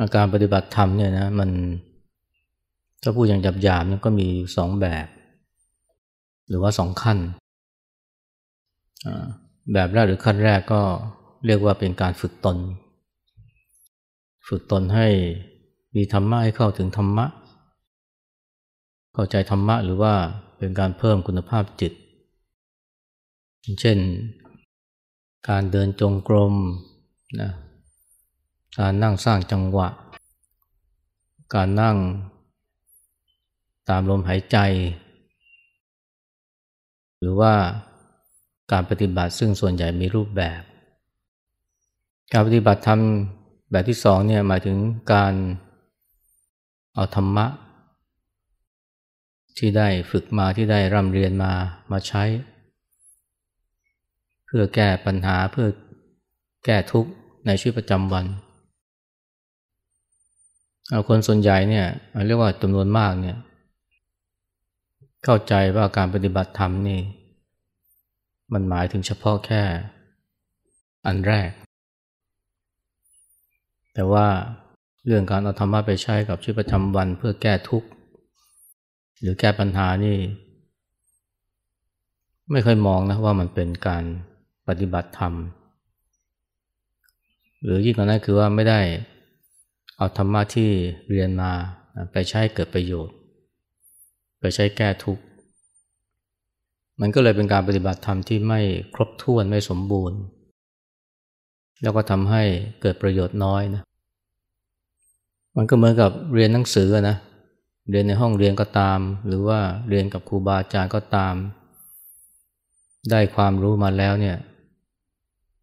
อาการปฏิบัติธรรมเนี่ยนะมันถ้าพูดอย่างหยาบๆเนี่ยก็มีสองแบบ หรือว่าสองขั้น แบบแรกหรือขั้นแรกก็เรียกว่าเป็นการฝึกตน ฝึกตนให้มีธรรมะให้เข้าถึงธรรมะ เข้าใจธรรมะหรือว่าเป็นการเพิ่มคุณภาพจิต เช่น การเดินจงกรมนะ การนั่งสร้างจังหวะ การนั่งตามลมหายใจ หรือว่าการปฏิบัติซึ่งส่วนใหญ่มีรูปแบบ การปฏิบัติธรรมแบบที่สองเนี่ยหมายถึงการเอาธรรมะ ที่ได้ฝึกมาที่ได้ร่ำเรียนมามาใช้ เพื่อแก้ปัญหาเพื่อแก้ทุกข์ในชีวิตประจำวัน คนส่วนใหญ่เนี่ยเรียกว่าจำนวนมากเนี่ย เข้าใจว่าการปฏิบัติธรรมนี่ มันหมายถึงเฉพาะแค่ อันแรก แต่ว่าเรื่องการเอาธรรมะไปใช้กับชีวิตประจำวันเพื่อแก้ทุกข์ หรือแก้ปัญหานี่ ไม่เคยมองนะว่ามันเป็นการปฏิบัติธรรม หรือยิ่งกว่านั้นคือว่าไม่ได้ เอาธรรมะที่เรียนมาไปใช้เกิดประโยชน์ ไปใช้แก้ทุกข์ มันก็เลยเป็นการปฏิบัติธรรมที่ไม่ครบถ้วนไม่สมบูรณ์ แล้วก็ทำให้เกิดประโยชน์น้อยนะ มันก็เหมือนกับเรียนหนังสือนะ เรียนในห้องเรียนก็ตาม หรือว่าเรียนกับครูบาอาจารย์ก็ตาม ได้ความรู้มาแล้วเนี่ย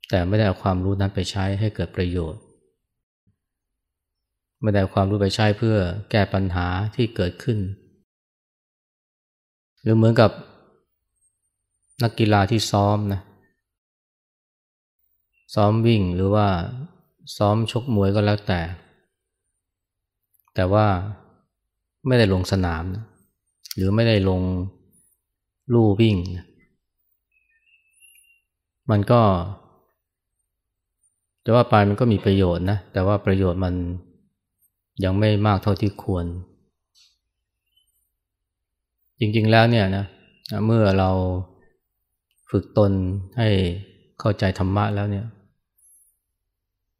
แต่ไม่ได้เอาความรู้นั้นไปใช้ให้เกิดประโยชน์ ไม่ได้เอาความรู้ไปใช้เพื่อแก้ปัญหาที่เกิดขึ้น หรือเหมือนกับนักกีฬาที่ซ้อมนะซ้อมวิ่งหรือว่าซ้อมชกมวยก็แล้วแต่ แต่ว่าไม่ได้ลงสนามนะหรือไม่ได้ลงลู่วิ่งนะมันก็จะว่าไปมันก็มีประโยชน์นะแต่ว่าประโยชน์มัน ยังไม่มากเท่าที่ควร จริงๆแล้วเนี่ยนะเมื่อเราฝึกตนให้เข้าใจธรรมะแล้วเนี่ย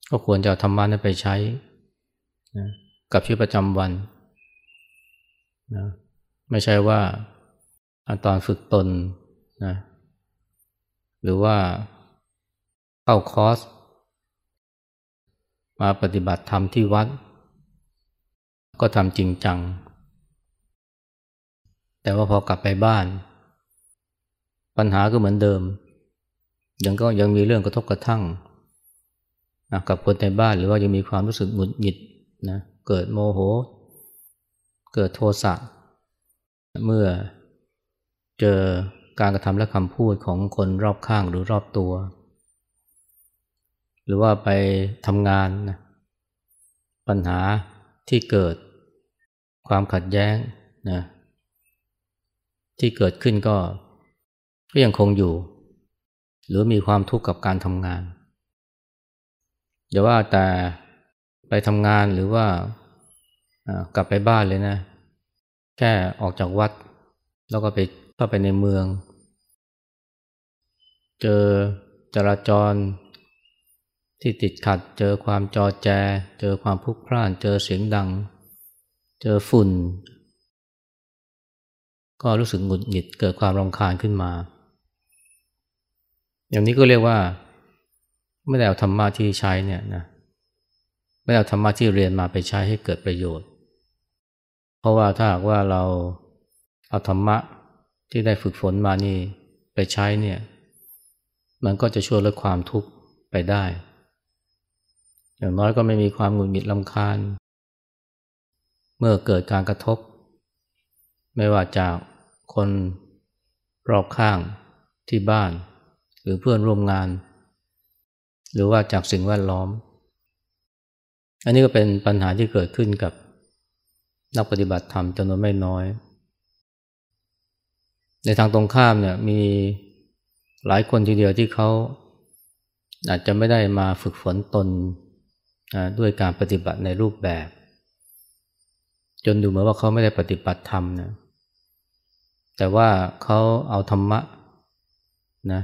ก็ควรจะเอาธรรมะนั้นไปใช้นะกับชีวิตประจำวันนะไม่ใช่ว่าตอนฝึกตนนะหรือว่าเข้าคอร์สมาปฏิบัติธรรมที่วัด ก็ทำจริงจัง แต่ว่าพอกลับไปบ้าน ปัญหาก็เหมือนเดิม ยังก็ยังมีเรื่องกระทบกระทั่งกับคนในบ้านหรือว่ายังมีความรู้สึกหงุดหงิดนะเกิดโมโห เกิดโทสะเมื่อเจอการกระทำและคำพูดของคนรอบข้างหรือรอบตัว หรือว่าไปทำงานนะปัญหาที่เกิด ความขัดแย้งนะที่เกิดขึ้นก็ ก็ยังคงอยู่ หรือมีความทุกข์กับการทำงานอย่าว่าแต่ไปทำงานหรือว่ากลับไปบ้านเลยนะ แค่ออกจากวัด แล้วก็ไปเข้าไปในเมือง เจอจราจรที่ติดขัด เจอความจอแจ เจอความพลุกพล่าน เจอเสียงดัง เจอฝุ่น ก็รู้สึกหงุดหงิดเกิดความรำคาญขึ้นมา อย่างนี้ก็เรียกว่า ไม่ได้เอาธรรมะที่ใช้เนี่ยนะไม่ได้เอาธรรมะที่เรียนมาไปใช้ให้เกิดประโยชน์ เพราะว่าถ้าหากว่าเราเอาธรรมะที่ได้ฝึกฝนมานี่ไปใช้เนี่ย มันก็จะช่วยลดความทุกข์ไปได้ อย่างน้อยก็ไม่มีความหงุดหงิดลำคาญ เมื่อเกิดการกระทบ ไม่ว่าจากคนรอบข้างที่บ้าน หรือเพื่อนร่วมงาน หรือว่าจากสิ่งแวดล้อม อันนี้ก็เป็นปัญหาที่เกิดขึ้นกับนักปฏิบัติธรรมจำนวนไม่น้อย ในทางตรงข้ามเนี่ยมีหลายคนทีเดียวที่เขาอาจจะไม่ได้มาฝึกฝนตนด้วยการปฏิบัติในรูปแบบ จนดูเหมือนว่าเขาไม่ได้ปฏิบัติธรรมนะแต่ว่าเขาเอาธรรมะนะ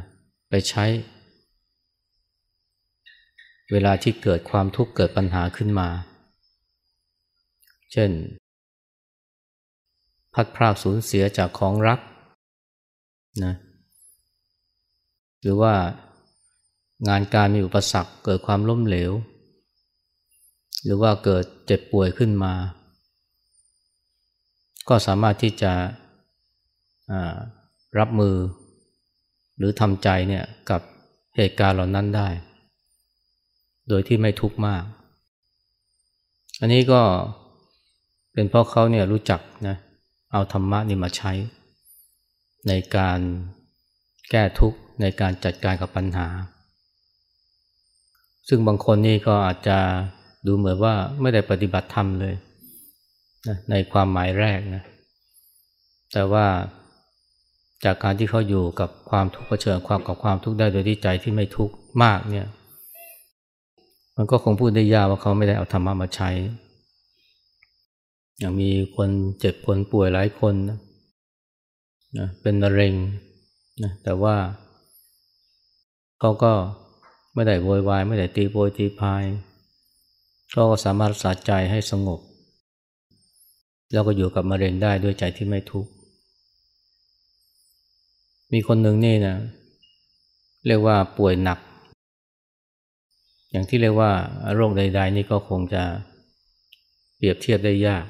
ไปใช้ เวลาที่เกิดความทุกข์เกิดปัญหาขึ้นมา เช่น พัดพรากสูญเสียจากของรักนะหรือว่างานการมีอุปสรรคเกิดความล้มเหลว หรือว่าเกิดเจ็บป่วยขึ้นมา ก็สามารถที่จะรับมือ หรือทำใจเนี่ยกับเหตุการณ์เหล่านั้นได้ โดยที่ไม่ทุกข์มาก อันนี้ก็เป็นเพราะเขาเนี่ยรู้จักนะเอาธรรมะนี่มาใช้ ในการแก้ทุกข์ในการจัดการกับปัญหา ซึ่งบางคนนี่ก็อาจจะดูเหมือนว่าไม่ได้ปฏิบัติธรรมเลย นะในความหมายแรกนะแต่ว่าจากการที่เขาอยู่กับความทุกข์เผชิญความกับความทุกข์ได้โดยที่ใจที่ไม่ทุกข์มากเนี่ย มันก็คงพูดได้ยากว่าเขาไม่ได้เอาธรรมะมาใช้ อย่างมีคนเจ็บคนป่วยหลายคนนะนะเป็นมะเร็งนะแต่ว่าเขาก็ไม่ได้โวยวาย ไม่ได้ตีโพยตีพายก็สามารถรักษาใจให้สงบ แล้วก็อยู่กับมะเร็งได้ด้วยใจที่ไม่ทุกข์ มีคนหนึ่งนี่นะเรียกว่าป่วยหนัก อย่างที่เรียกว่าโรคใด ๆ นี่ก็คงจะเปรียบเทียบได้ยาก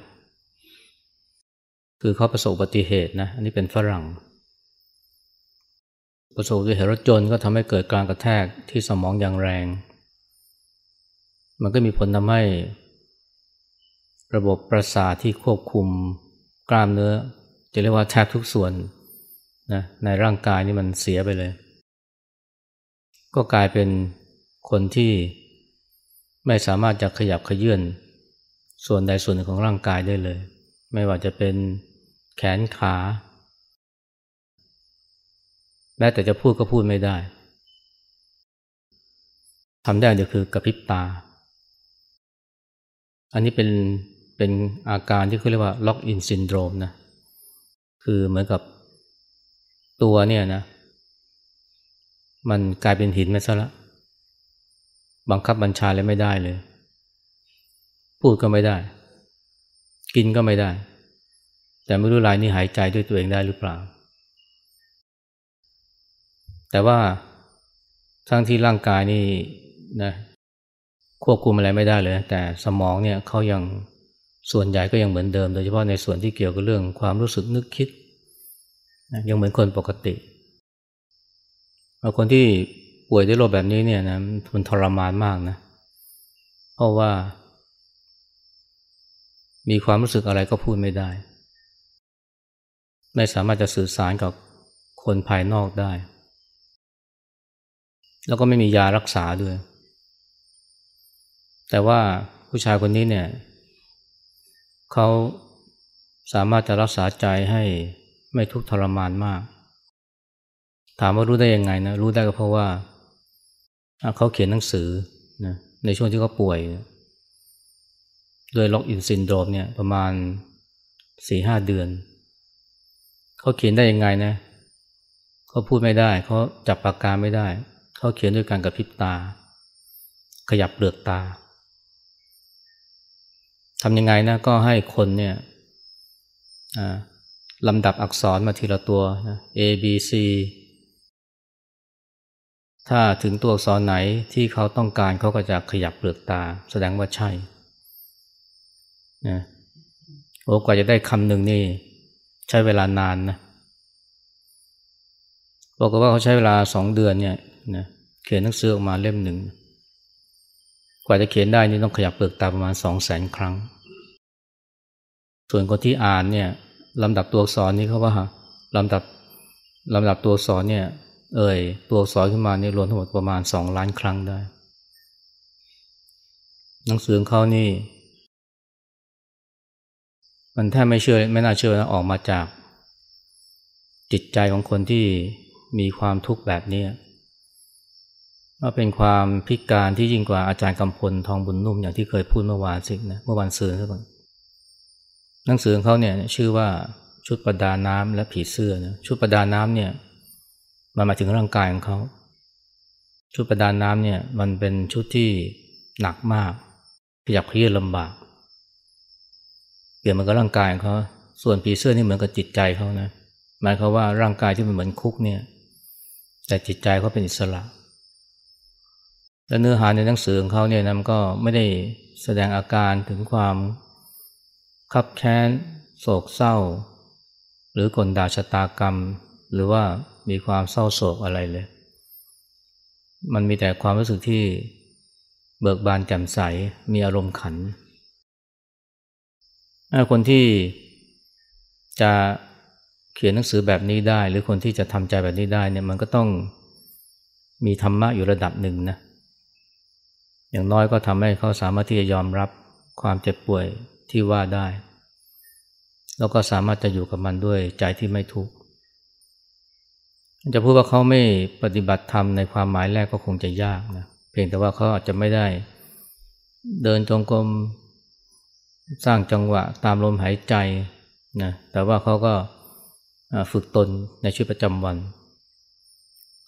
คือเขาประสบอุบัติเหตุนะ อันนี้เป็นฝรั่ง ประสบอุบัติเหตุรถจนก็ทำให้เกิดการกระแทกที่สมองอย่างแรง มันก็มีผลทำให้ ระบบประสาทที่ควบคุมกล้ามเนื้อ จะเรียกว่าแทบทุกส่วนนะในร่างกายนี่มันเสียไปเลย ก็กลายเป็นคนที่ไม่สามารถจะขยับขยื่นส่วนใดส่วนหนึ่งของร่างกายได้เลย ไม่ว่าจะเป็นแขนขาแม้แต่จะพูดก็พูดไม่ได้ทำได้เดียวคือกระพริบตา อันนี้เป็น เป็นอาการที่เขาเรียกว่า locked-in syndrome นะคือเหมือนกับตัวเนี่ยนะ มันกลายเป็นหินไปซะละบังคับบัญชาเลยไม่ได้เลย พูดก็ไม่ได้ กินก็ไม่ได้ แต่ไม่รู้รายนี้หายใจด้วยตัวเองได้หรือเปล่า แต่ว่าทั้งที่ร่างกายนี่นะควบคุมอะไรไม่ได้เลย แต่สมองเนี่ยเขายัง ส่วนใหญ่ก็ยังเหมือนเดิม โดยเฉพาะในส่วนที่เกี่ยวกับเรื่องความรู้สึกนึกคิด ยังเหมือนคนปกติเอาคนที่ป่วยด้วยโรคแบบนี้เนี่ยนะมันทรมานมากนะ เพราะว่า มีความรู้สึกอะไรก็พูดไม่ได้ ไม่สามารถจะสื่อสารกับคนภายนอกได้ แล้วก็ไม่มียารักษาด้วย แต่ว่าผู้ชายคนนี้เนี่ย เขาสามารถจะรักษาใจให้ไม่ทุกข์ทรมานมาก ถามว่ารู้ได้ยังไงนะรู้ได้ก็เพราะว่า เขาเขียนหนังสือนะในช่วงที่เขาป่วย ด้วย locked-in syndrome เนี่ยประมาณสี่ห้าเดือน เขาเขียนได้ยังไงนะเขาพูดไม่ได้ เขาจับปากกาไม่ได้ เขาเขียนด้วยการกระพริบตา ขยับเปลือกตา ทำยังไงนะก็ให้คนเนี่ยลำดับอักษรมาทีละตัวนะ A B C ถ้าถึงตัวอักษรไหนที่เขาต้องการเขาก็จะขยับเปลือกตา แสดงว่าใช่นะโอ้กว่าจะได้คำหนึ่งนี่ ใช้เวลานานนะบอกว่าเขาใช้เวลาสองเดือนเนี่ยนะเขียนหนังสือออกมาเล่มหนึ่ง กว่าจะเขียนได้นี่ต้องขยับเปลือกตาประมาณสองแสนครั้ง ส่วนคนที่อ่านเนี่ยลำดับตัวอักษรนี้เขาว่าลำดับลำดับตัวอักษรเนี่ย เอ่ยตัวอักษรขึ้นมาเนี่ยรวมทั้งหมดประมาณสองล้านครั้งได้ หนังสือเขานี่ มันแทบไม่เชื่อไม่น่าเชื่อนะออกมาจากจิตใจของคนที่มีความทุกข์แบบนี้ ว่าเป็นความพิการที่ยิ่งกว่าอาจารย์กำพลทองบุญนุ่มอย่างที่เคยพูดเมื่อวานสินะเมื่อวันซืนใช่ไหมหนังสือของเขาเนี่ยชื่อว่าชุดประดาน้ำและผีเสื้อนะชุดประดาน้ำเนี่ยมันมาถึงร่างกายของเขา ชุดประดาน้ำเนี่ยมันเป็นชุดที่หนักมากขยับขยื่นลำบาก เปลี่ยนมันกับร่างกายของเขาส่วนผีเสื้อนี่เหมือนกับจิตใจเขานะหมายความว่าร่างกายที่มันเหมือนคุกเนี่ย แต่จิตใจเขาเป็นอิสระ และเนื้อหาในหนังสือของเขาเนี่ยนะมันก็ไม่ได้แสดงอาการถึงความขับแค้นโศกเศร้า หรือกลด่าชะตากรรม หรือว่ามีความเศร้าโศกอะไรเลย มันมีแต่ความรู้สึกที่เบิกบานแจ่มใสมีอารมณ์ขัน คนที่จะเขียนหนังสือแบบนี้ได้ หรือคนที่จะทำใจแบบนี้ได้เนี่ยมันก็ต้องมีธรรมะอยู่ระดับหนึ่งนะ อย่างน้อยก็ทำให้เขาสามารถที่จะยอมรับความเจ็บป่วยที่ว่าได้ แล้วก็สามารถจะอยู่กับมันด้วยใจที่ไม่ทุกข์จะพูดว่าเขาไม่ปฏิบัติธรรมในความหมายแรกก็คงจะยากนะเพียงแต่ว่าเขาอาจจะไม่ได้ เดินจงกรมสร้างจังหวะตามลมหายใจนะแต่ว่าเขาก็ฝึกตนในชีวิตประจำวัน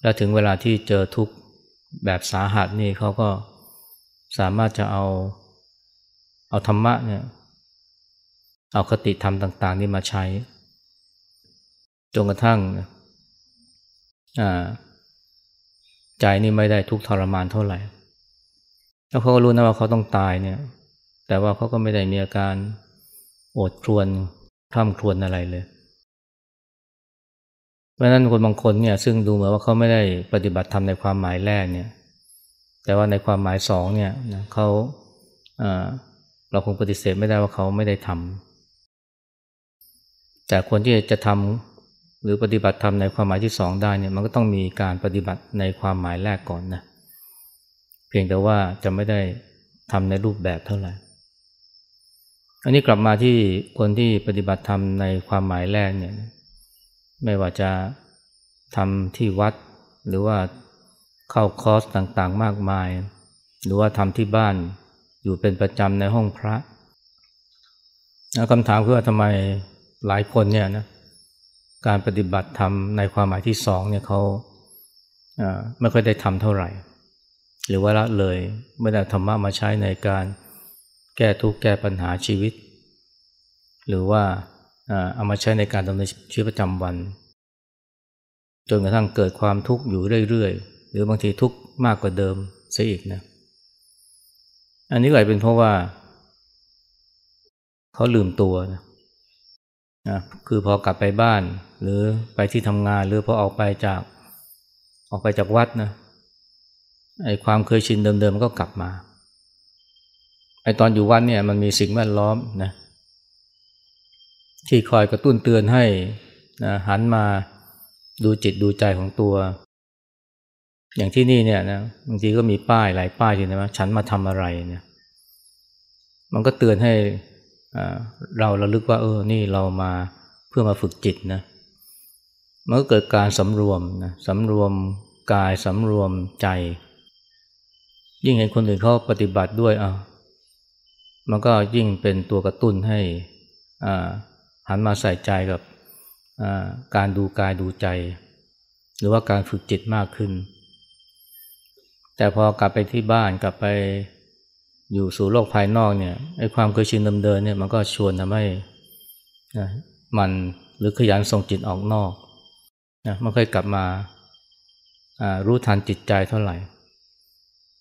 และถึงเวลาที่เจอทุกข์แบบสาหัสนี่เขาก็ สามารถจะเอาเอาธรรมะเนี่ยเอาคติธรรมต่าง ๆ นี่มาใช้จนกระทั่งใจนี่ไม่ได้ทุกทรมานเท่าไหร่ แล้วเขาก็รู้นะว่าเขาต้องตายเนี่ย แต่ว่าเขาก็ไม่ได้มีอาการโอดครวนคร่ำครวญอะไรเลย เพราะนั้นคนบางคนเนี่ยซึ่งดูเหมือนว่าเขาไม่ได้ปฏิบัติธรรมในความหมายแรกเนี่ย แต่ว่าในความหมายสองเนี่ยเขาเราคงปฏิเสธไม่ได้ว่าเขาไม่ได้ทำแต่คนที่จะทำหรือปฏิบัติธรรมในความหมายที่สองได้เนี่ยมันก็ต้องมีการปฏิบัติในความหมายแรกก่อนนะเพียงแต่ว่าจะไม่ได้ทำในรูปแบบเท่าไหร่อันนี้กลับมาที่คนที่ปฏิบัติธรรมในความหมายแรกเนี่ยไม่ว่าจะทำที่วัดหรือว่า เข้าคอร์สต่างๆมากมาย หรือว่าทำที่บ้านอยู่เป็นประจำในห้องพระคำถามคือว่าทำไมหลายคนเนี่ยนะการปฏิบัติธรรมในความหมายที่สองเนี่ยเขาไม่ค่อยได้ทำเท่าไหร่ หรือว่าละเลยไม่ได้ธรรมะมาใช้ในการแก้ทุกข์แก้ปัญหาชีวิต หรือว่าเอามาใช้ในการดำเนินชีวิตประจำวัน จนกระทั่งเกิดความทุกข์อยู่เรื่อย หรือบางทีทุกข์มากกว่าเดิมเสียอีกนะ อันนี้ก็อาจเป็นเพราะว่า เขาลืมตัวนะนะคือพอกลับไปบ้าน หรือไปที่ทำงาน หรือพอออกไปจาก ออกไปจากวัดนะไอ้ความเคยชินเดิมๆก็กลับมาไอ้ตอนอยู่วัดเนี่ยมันมีสิ่งแวดล้อมนะที่คอยกระตุ้นเตือนให้นะหันมาดูจิตดูใจของตัว อย่างที่นี่เนี่ยนะบางทีก็มีป้ายหลายป้ายทีนะว่าฉันมาทำอะไรเนี่ยมันก็เตือนให้เราระลึกว่า เออ นี่เรามาเพื่อมาฝึกจิตนะมันก็เกิดการสำรวมนะสำรวมกายสำรวมใจ ยิ่งเห็นคนอื่นเขาปฏิบัติด้วยอะมันก็ยิ่งเป็นตัวกระตุ้นให้หันมาใส่ใจกับการดูกายดูใจ หรือว่าการฝึกจิตมากขึ้น แต่พอกลับไปที่บ้านกลับไปอยู่สู่โลกภายนอกเนี่ยไอ้ความเคยชินเดิมๆเนี่ยมันก็ชวนทำให้นะมันหรือขยันส่งจิตออกนอกนะไมันค่อยกลับมารู้ทันจิตใจเท่าไหร่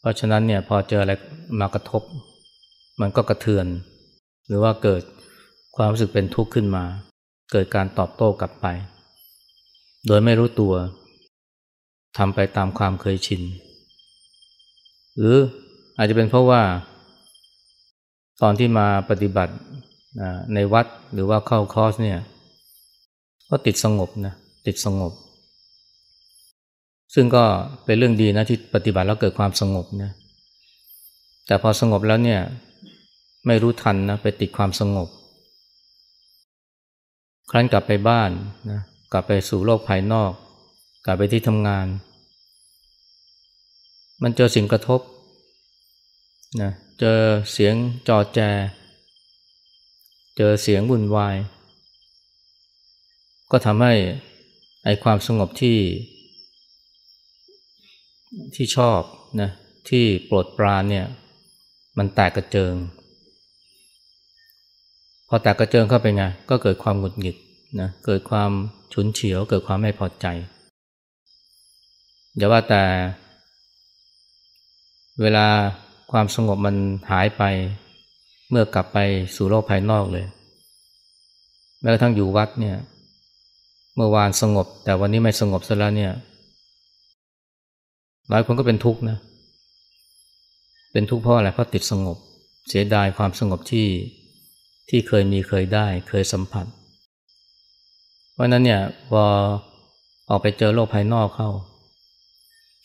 เพราะฉะนั้นเนี่ยพอเจออะไรมากระทบ มันก็กระเทือน หรือว่าเกิดความรู้สึกเป็นทุกข์ขึ้นมา เกิดการตอบโต้กลับไป โดยไม่รู้ตัวทำไปตามความเคยชิน หรืออาจจะเป็นเพราะว่า ตอนที่มาปฏิบัติในวัดหรือว่าเข้าคอร์สเนี่ย ก็ติดสงบนะติดสงบ ซึ่งก็เป็นเรื่องดีนะที่ปฏิบัติแล้วเกิดความสงบนะแต่พอสงบแล้วเนี่ย ไม่รู้ทันนะไปติดความสงบ ครั้นกลับไปบ้านนะกลับไปสู่โลกภายนอก กลับไปที่ทำงาน มันเจอสิ่งกระทบนะเจอเสียงจอแจ เจอเสียงวุ่นวาย ก็ทำให้ไอความสงบที่ ที่ชอบนะที่โปรดปรานเนี่ย มันแตกกระเจิง พอแตกกระเจิงเข้าไปไงก็เกิดความหงุดหงิดนะเกิดความฉุนเฉียว เกิดความไม่พอใจอย่าว่าแต่ เวลาความสงบมันหายไป เมื่อกลับไปสู่โลกภายนอกเลย แม้กระทั่งอยู่วัดเนี่ย เมื่อวานสงบ แต่วันนี้ไม่สงบซะแล้วเนี่ย หลายคนก็เป็นทุกข์นะ เป็นทุกข์เพราะอะไรเพราะติดสงบ เสียดายความสงบที่ที่เคยมีเคยได้ เคยสัมผัส เพราะนั้นเนี่ยพอออกไปเจอโลกภายนอกเข้า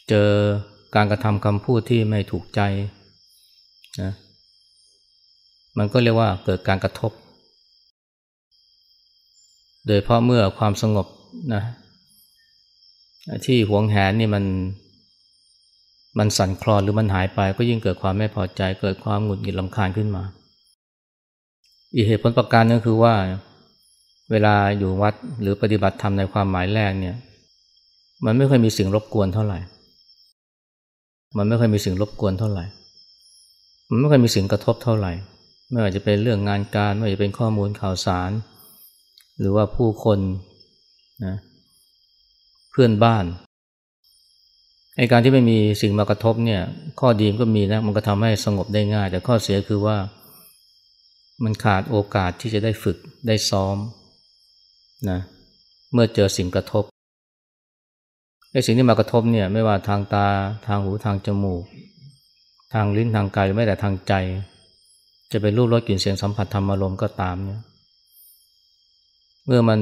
เจอ การกระทำคำพูดที่ไม่ถูกใจนะมันก็เรียกว่าเกิดการกระทบ โดยเพราะเมื่อความสงบนะที่หวงแหนนี่มันมันสั่นคลอนหรือมันหายไป ก็ยิ่งเกิดความไม่พอใจ เกิดความหงุดหงิดลำคาญขึ้นมา อีกเหตุผลประการนึงคือว่า เวลาอยู่วัดหรือปฏิบัติธรรมในความหมายแรกเนี่ย มันไม่ค่อยมีสิ่งรบกวนเท่าไหร่ มันไม่ค่อยมีสิ่งรบกวนเท่าไหร่ มันไม่เคยมีสิ่งกระทบเท่าไหร่ ไม่ว่าจะเป็นเรื่องงานการ ไม่ว่าจะเป็นข้อมูลข่าวสาร หรือว่าผู้คนนะเพื่อนบ้านไอการที่ไม่มีสิ่งมากระทบเนี่ย ข้อดีมันก็มีนะ มันก็ทำให้สงบได้ง่าย แต่ข้อเสียคือว่า มันขาดโอกาสที่จะได้ฝึกได้ซ้อมนะ เมื่อเจอสิ่งกระทบ ไอ้สิ่งที่มากระทบเนี่ยไม่ว่าทางตาทางหูทางจมูก ทางลิ้นทางกายไม่แต่ทางใจ จะเป็นรูปรสกลิ่นเสียงสัมผัสธรรมอารมณ์ก็ตามเนี่ยเมื่อมัน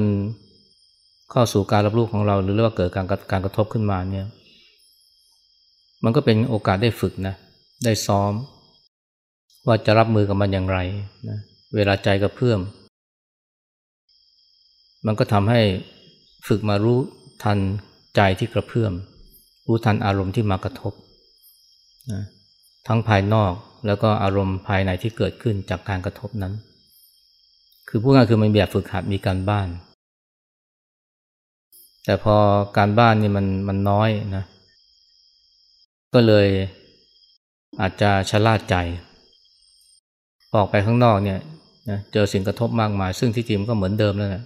เข้าสู่การรับรู้ของเราหรือว่าเกิดการการกระทบขึ้นมาเนี่ยมันก็เป็นโอกาสได้ฝึกนะได้ซ้อม ว่าจะรับมือกับมันอย่างไรนะเวลาใจกระเพื่อมมันก็ทำให้ฝึกมารู้ทัน ใจที่กระเพื่อม รู้ทันอารมณ์ที่มากระทบนะทั้งภายนอกแล้วก็อารมณ์ภายในที่เกิดขึ้นจากการกระทบนั้น คือพูดง่ายคือมันแบบฝึกหัดมีการบ้าน แต่พอการบ้านนี่มันมันน้อยนะ ก็เลยอาจจะชะล่าใจ ออกไปข้างนอกเนี่ยนะเจอสิ่งกระทบมากมาย ซึ่งที่จริงก็เหมือนเดิมนั่นแหละ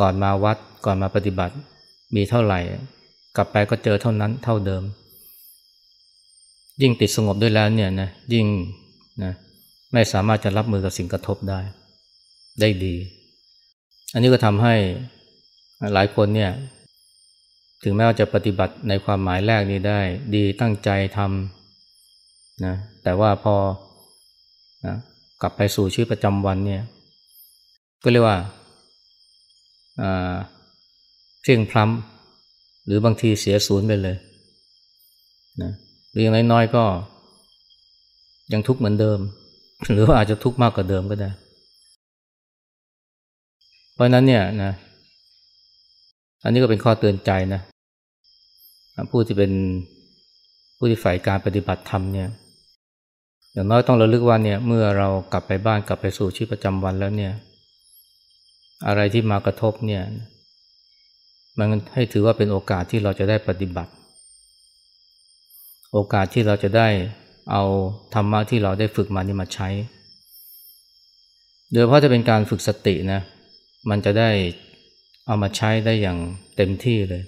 ก่อนมาวัดก่อนมาปฏิบัติ มีเท่าไหร่ กลับไปก็เจอเท่านั้นเท่าเดิม ยิ่งติดสงบด้วยแล้วเนี่ยนะยิ่งนะไม่สามารถจะรับมือกับสิ่งกระทบได้ ได้ดี อันนี้ก็ทำให้หลายคนเนี่ยถึงแม้ว่าจะปฏิบัติในความหมายแรกนี้ได้ ดีตั้งใจทำนะแต่ว่าพอนะกลับไปสู่ชีวิตประจำวันเนี่ยก็เรียกว่า เพียงพล้ำหรือบางทีเสียศูนย์ไปเลยนะหรืออย่างน้อยๆก็ ยังทุกข์เหมือนเดิม หรือว่าอาจจะทุกข์มากกว่าเดิมก็ได้ เพราะนั้นเนี่ยนะอันนี้ก็เป็นข้อเตือนใจนะผู้ที่เป็นผู้ที่ฝ่ายการปฏิบัติธรรมเนี่ยอย่างน้อยต้องระลึกว่าเนี่ยเมื่อเรากลับไปบ้านกลับไปสู่ชีวิตประจำวันแล้วเนี่ย อะไรที่มากระทบเนี่ย มันให้ถือว่าเป็นโอกาสที่เราจะได้ปฏิบัติ โอกาสที่เราจะได้เอาธรรมะที่เราได้ฝึกมานี่มาใช้ โดยเพราะจะเป็นการฝึกสตินะ มันจะได้เอามาใช้ได้อย่างเต็มที่เลย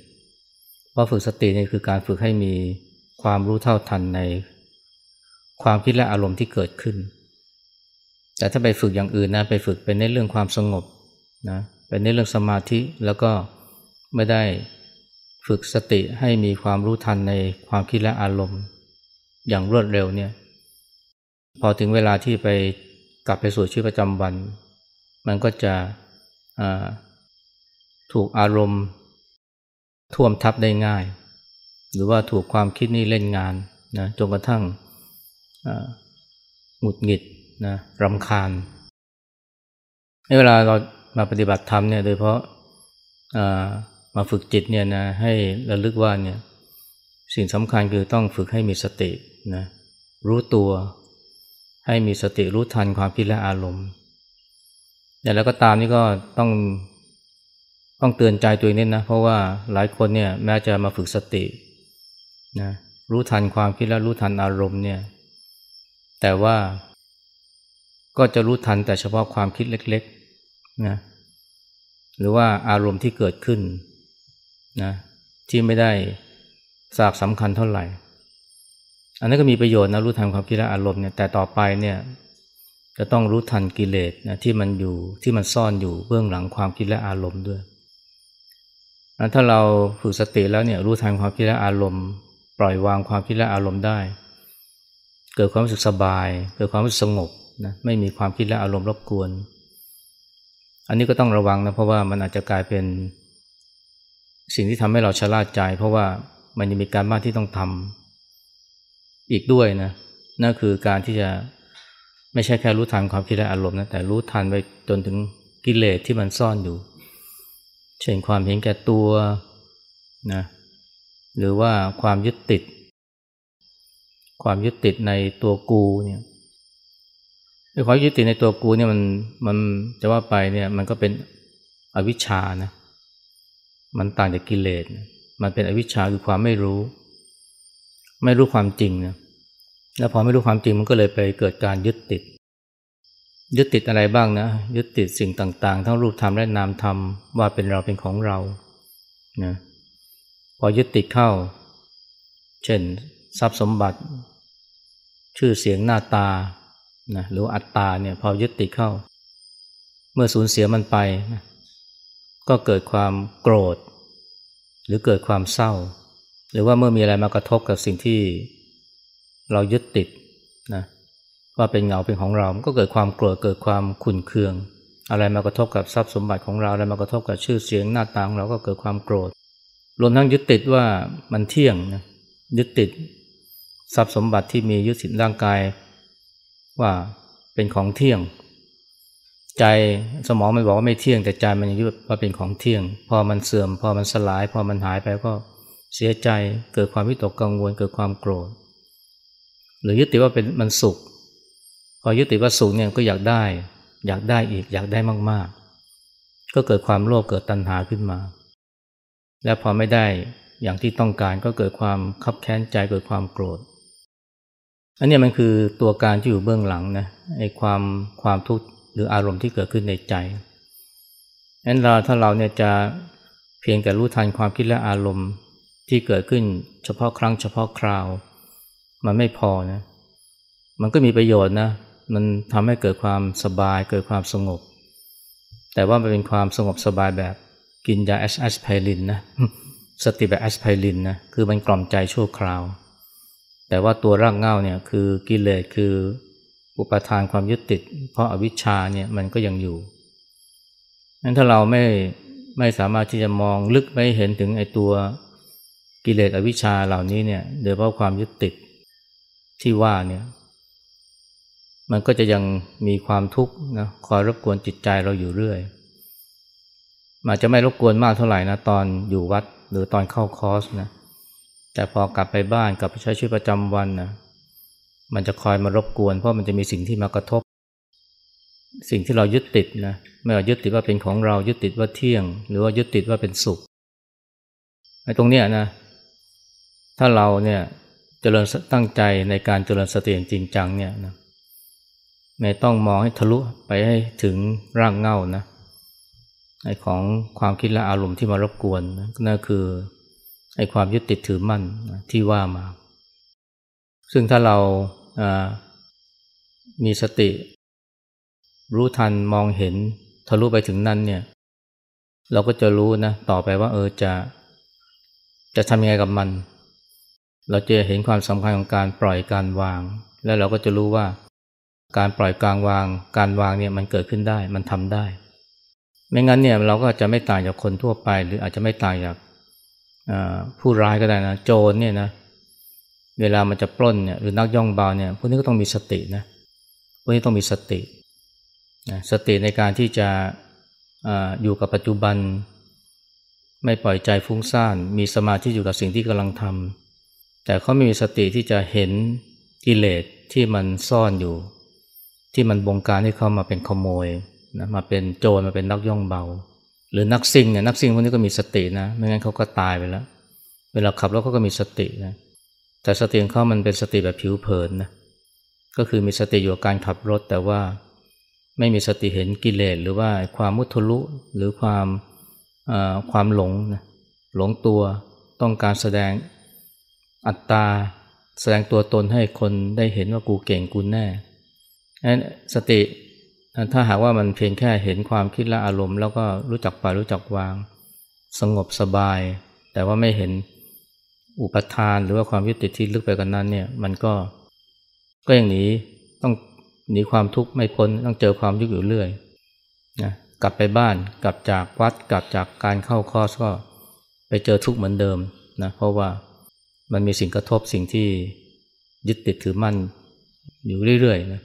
เพราะฝึกสตินี่คือการฝึกให้มีความรู้เท่าทันในความคิดและอารมณ์ที่เกิดขึ้น แต่ถ้าไปฝึกอย่างอื่นนะ ไปฝึกเป็นในเรื่องความสงบนะ เป็นในเรื่องสมาธิแล้วก็ ไม่ได้ฝึกสติให้มีความรู้ทันในความคิดและอารมณ์ อย่างรวดเร็วเนี่ย พอถึงเวลาที่ไปกลับไปสู่ชีวิตประจำวัน มันก็จะถูกอารมณ์ท่วมทับได้ง่าย หรือว่าถูกความคิดนี่เล่นงานนะจนกระทั่งหงุดหงิดนะรำคาญในเวลาเรามาปฏิบัติธรรมเนี่ยโดยเพราะ มาฝึกจิตเนี่ยนะให้ระลึกว่าเนี่ยสิ่งสำคัญคือต้องฝึกให้มีสตินะรู้ตัว ให้มีสติรู้ทันความคิดและอารมณ์แต่แล้วก็ตามนี่ก็ต้องต้องเตือนใจตัวเองนิดนะเพราะว่าหลายคนเนี่ยแม้จะมาฝึกสตินะรู้ทันความคิดและรู้ทันอารมณ์เนี่ยแต่ว่าก็จะรู้ทันแต่เฉพาะความคิดเล็กๆนะหรือว่าอารมณ์ที่เกิดขึ้น นะที่ไม่ได้สากสำคัญเท่าไหร่ อันนั้นก็มีประโยชน์นะรู้ทันความคิดและอารมณ์เนี่ยแต่ต่อไปเนี่ยจะต้องรู้ทันกิเลสนะที่มันอยู่ที่มันซ่อนอยู่เบื้องหลังความคิดและอารมณ์ด้วยถ้าเราฝึกสติแล้วเนี่ยรู้ทันความคิดและอารมณ์ ปล่อยวางความคิดและอารมณ์ได้ เกิดความรู้สึกสบาย เกิดความรู้สึกสงบนะไม่มีความคิดและอารมณ์รบกวน อันนี้ก็ต้องระวังนะเพราะว่ามันอาจจะกลายเป็น สิ่งที่ทำให้เราชะล่าใจ เพราะว่ามันยังมีการบ้านที่ต้องทำอีกด้วยนะนั่นคือการที่จะไม่ใช่แค่รู้ทันความคิดและอารมณ์นะแต่รู้ทันไปจนถึงกิเลสที่มันซ่อนอยู่ เช่นความเห็นแก่ตัวนะหรือว่าความยึดติด ความยึดติดในตัวกูเนี่ยความยึดติดในตัวกูเนี่ยมันมันจะว่าไปเนี่ยมันก็เป็นอวิชชานะ มันต่างจากกิเลส มันเป็นอวิชชาคือความไม่รู้ ไม่รู้ความจริงนะแล้วพอไม่รู้ความจริงมันก็เลยไปเกิดการยึดติด ยึดติดอะไรบ้างนะ ยึดติดสิ่งต่าง ๆ ทั้งรูปธรรมและนามธรรมว่าเป็นเราเป็นของเรานะพอยึดติดเข้า เช่น ทรัพย์สมบัติ ชื่อเสียงหน้าตานะหรืออัตตาเนี่ยพอยึดติดเข้า เมื่อสูญเสียมันไปนะ ก็เกิดความโกรธ หรือเกิดความเศร้า หรือว่าเมื่อมีอะไรมากระทบกับสิ่งที่เรายึดติดนะว่าเป็นเงาเป็นของเรา มันก็เกิดความโกรธเกิดความขุ่นเคือง อะไรมากระทบกับทรัพย์สมบัติของเราอะไรมากระทบกับชื่อเสียงหน้าตาของเราก็เกิดความโกรธรวมทั้งยึดติดว่ามันเที่ยงนะยึดติดทรัพย์สมบัติที่มียึดสิทธิร่างกาย ว่าเป็นของเที่ยง ใจสมองมันบอกว่าไม่เที่ยงแต่ใจมันยังยึดว่าเป็นของเที่ยง พอมันเสื่อม พอมันสลาย พอมันหายไปก็เสียใจเกิดความวิตกกังวลเกิดความโกรธ หรือยึดติดว่าเป็นมันสุข พอยึดติดว่าสุขเนี่ยก็อยากได้ อยากได้อีกอยากได้มาก ๆ ก็เกิดความโลภเกิดตัณหาขึ้นมา และพอไม่ได้อย่างที่ต้องการก็เกิดความคับแค้นใจเกิดความโกรธอันนี้มันคือตัวการที่อยู่เบื้องหลังนะไอ้ความความทุกข์ หรืออารมณ์ที่เกิดขึ้นในใจนั้นเราถ้าเราเนี่ยจะเพียงแต่รู้ทันความคิดและอารมณ์ที่เกิดขึ้นเฉพาะครั้งเฉพาะคราว มันไม่พอนะ มันก็มีประโยชน์นะ มันทำให้เกิดความสบายเกิดความสงบ แต่ว่ามันเป็นความสงบสบายแบบกินยาแอสไพรินนะสติแบบแอสไพรินนะคือมันกล่อมใจชั่วคราว แต่ว่าตัวรากเหง้าเนี่ยคือกิเลสคือ อุปทานความยึดติด เพราะอาวิชชาเนี่ยมันก็ยังอยู่นั้นถ้าเราไม่ไม่สามารถที่จะมองลึกไม่เห็นถึงไอ้ตัวกิเลสอวิชชาเหล่านี้เนี่ยโดยเพราะความยึดติดที่ว่าเนี่ยมันก็จะยังมีความทุกข์นะคอยรบกวนจิตใจเราอยู่เรื่อยมันจะไม่รบกวนมากเท่าไหร่นะตอนอยู่วัดหรือตอนเข้าคอร์สนะแต่พอกลับไปบ้านกลับไปใช้ชีวิตประจำวันนะ มันจะคอยมารบกวน เพราะมันจะมีสิ่งที่มากระทบ สิ่งที่เรายึดติดนะไม่ว่ายึดติดว่าเป็นของเรายึดติดว่าเที่ยง หรือว่ายึดติดว่าเป็นสุขไอ้ตรงเนี้ยนะ ถ้าเราเนี่ยเจริญตั้งใจในการเจริญสติจริงจังเนี่ยนะไม่ต้องมองให้ทะลุไปให้ถึงร่างเง่านะไอ้ของความคิดและอารมณ์ที่มารบกวนนะนั่นคือไอ้ความยึดติดถือมั่นนะที่ว่ามา ซึ่งถ้าเรา มีสติ รู้ทันมองเห็นทะลุไปถึงนั่นเนี่ย เราก็จะรู้นะ ต่อไปว่า เออจะ จะทำยังไงกับมัน เราจะเห็นความสำคัญของการปล่อยการวาง แล้วเราก็จะรู้ว่า การปล่อยกลางวาง การวางเนี่ยมันเกิดขึ้นได้ มันทำได้ ไม่งั้นเนี่ยเราก็จะไม่ต่างจากคนทั่วไป หรืออาจจะไม่ต่างจากผู้ร้ายก็ได้นะโจรเนี่ยนะเเวลามันจะปล้นเนี่ยหรือนักย่องเบาเนี่ยพวกนี้ก็ต้องมีสตินะพวกนี้ต้องมีสตินะสติในการที่จะออยู่กับปัจจุบัน ไม่ปล่อยใจฟุ้งซ่าน มีสมาธิอยู่กับสิ่งที่กำลังทำแต่เขาไม่มีสติที่จะเห็นกิเลสที่มันซ่อนอยู่ ที่มันบงการให้เขามาเป็นขโมยนะมาเป็นโจรมาเป็นนักย่องเบา หรือนักซิ่งเนี่ยนักซิ่งพวกนี้ก็มีสตินะไม่งั้นเขาก็ตายไปแล้ว เวลาขับรถเขาก็มีสตินะ แต่สติของเขามันเป็นสติแบบผิวเผินนะก็คือมีสติอยู่กับการขับรถ แต่ว่าไม่มีสติเห็นกิเลสหรือว่าความมุทุลุหรือความความหลงนะหลงตัวต้องการแสดงอัตตา แสดงตัวตนให้คนได้เห็นว่ากูเก่งกูแน่นั้นสติถ้าหากว่ามันเพียงแค่เห็นความคิดและอารมณ์ แล้วก็รู้จักปล่อยรู้จักวาง สงบสบาย แต่ว่าไม่เห็น อุปทานหรือว่าความยึดติดที่ลึกไปกันนั้นเนี่ยมันก็ก็ย่างนี้ต้องหนีความทุกข์ไม่พ้นต้องเจอความทุกข์อยู่เรื่อยนะกลับไปบ้านกลับจากวัดกลับจากการเข้าคอร์สก็ไปเจอทุกข์เหมือนเดิมนะเพราะว่ามันมีสิ่งกระทบสิ่งที่ยึดติดถือมั่นอยู่เรื่อยๆนะ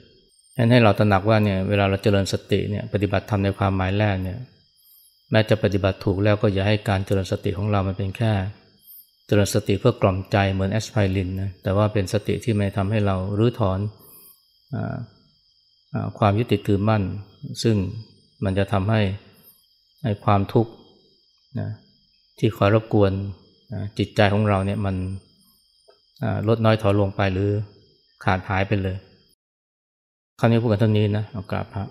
ฉะนั้นให้เราตระหนักว่าเนี่ยเวลาเราเจริญสติเนี่ยปฏิบัติธรรมในความหมายแรกเนี่ยแม้จะปฏิบัติถูกแล้วก็อย่าให้การเจริญสติของเรามันเป็นแค่ เจริญสติเพื่อกล่อมใจเหมือนแอสไพรินนะแต่ว่าเป็นสติที่ไม่ทำให้เรารื้อถอนอความยึดติดถือมั่น ซึ่งมันจะทำให้ความทุกข์นะที่คอยรบกวนนะจิตใจของเราเนี่ยมันลดน้อยถอยลงไปหรือขาดหายไปเลยคำนี้พูดกันเท่านี้นะเอากราบพระ